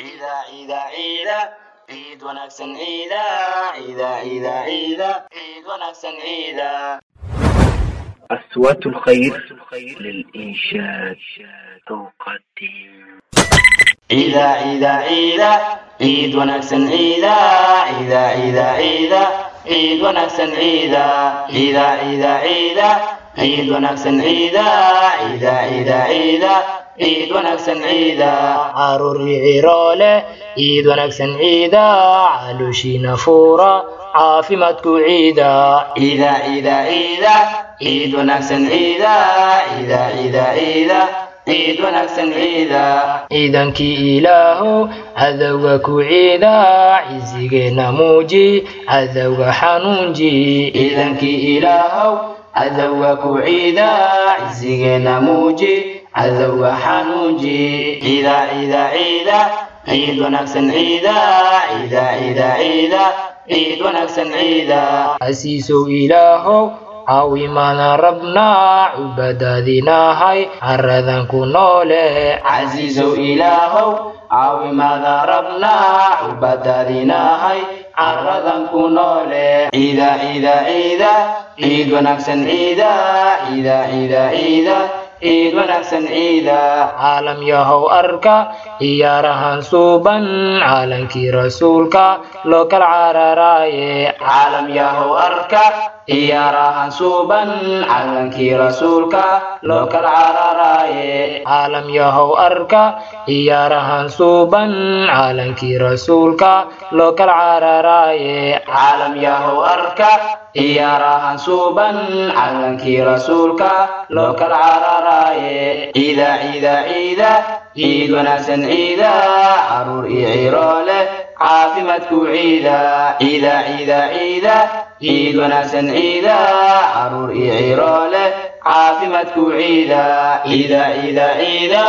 ciida ciida ciida ciid wanaagsan ciida ciida ciida ciida ciid wanaagsan ciida أصوات الخير للإنشاد تقدم عيدا عيدا عيدا عيد ونحسن عيدا عيدا عيدا عيدا عيد ونحسن عيدا عيدا عيدا عيدا ciid wanaagsan ciida ciida ciida ciida ciid wanaagsan ciida caruuri ciroole ciid wanaagsan ciida caluushiina fuura caafimaadku ciida ciida ciida ciida ciid wanaagsan ciida ciida ciida ciida ciid wanaagsan ciida ciidankii ilaahow cadowga ku ciida cisigeenna muuji cadowga xanuunji ciidankii ilaahow cadowga ku ciida cisigeenna muuji cadowga xanuunji ciida ciida ciida ciid wanaagsan ciida ciida ciida ciida ciid wanaagsan ciida casiisow ilaahow caawimaana rabnaa cubadaadinahay caradan ku noole casiisow ilaahow caawimaada rabnaa cubadaadinahay caradan ku noole ciida ciida ciida ciid wanaagsan ciida ciida ciida ciida ciid wanaagsan ciida caalam yahow arka ciyaarahan suuban caalankii rasuulka loo kala cararaaye caalam yahow arka suuban caalankii rasuulka loo cararaaye caalam yahow arka. Ciyaarahan suuban caalankii rasuulka loo kala cararaaye caalam yahow arka. Ciyaarahan suuban caalankii rasuulka loo cararaaye ciida ciida ciida ciid wanaagsan ciida carruur iyo ciroole caafimaadku ciida ciida ciida ciida ciid wanaagsan ciida carruur iyo ciroole caafimaadku ciida ciida ciida ciida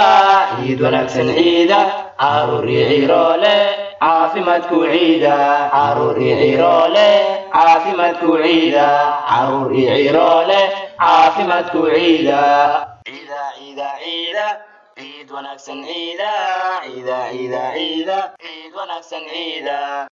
ciid wanaagsan ciida carruur iyo ciroole caafimaadku ciida carruur iyo ciroole caafimaadku ciida carruur iyo ciroole caafimaadku ciida ciida ciida ciida ciid wanaagsan ciida ciida ciida ciida ciid wanaagsan ciida